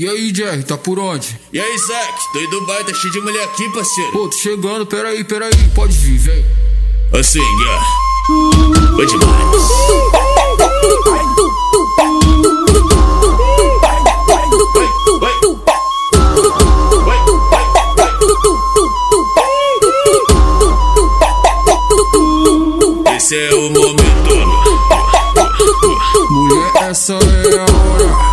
E aí, Jerry, tá por onde? E aí, Zack, tô em Dubai, tá cheio de mulher aqui, parceiro. Pô, tô chegando, peraí, peraí, pode vir, vem. Assim, é. Foi demais. Esse é o momento. Mulher, essa é a hora.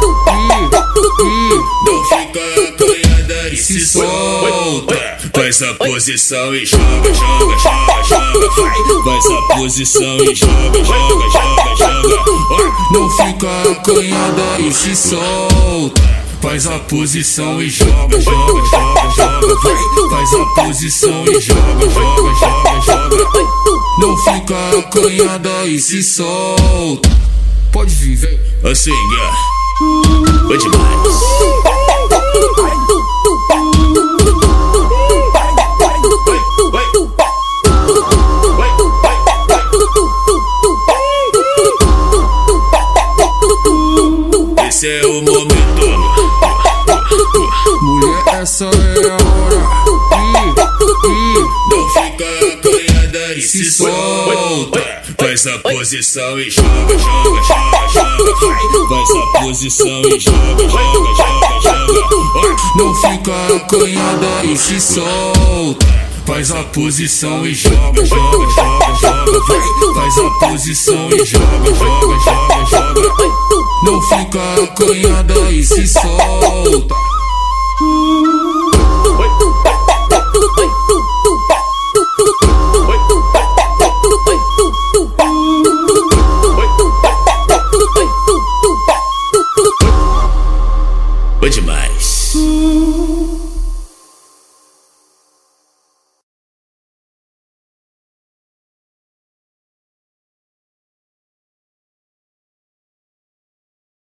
Solta. Faz a posição e joga, joga, joga, joga. Vai, faz a posição e joga, joga, joga, joga. não fica acanhada e se solta. Faz a posição e joga, joga, joga, joga. Faz a posição e joga, joga, joga, joga. Não fica acanhada e se solta. Pode vir, vem. Assim, é. Foi demais. Esse é o momento. Mulher, essa é a hora. Não fica acanhada e se solta. Faz a posição e joga, joga, joga, joga. Faz a posição e joga, joga, joga, joga. não fica acanhada e se solta. Faz a posição e joga, joga, joga, joga. Faz a posição e joga, joga, joga, joga. Não fica acanhada e se solta. Foi demais.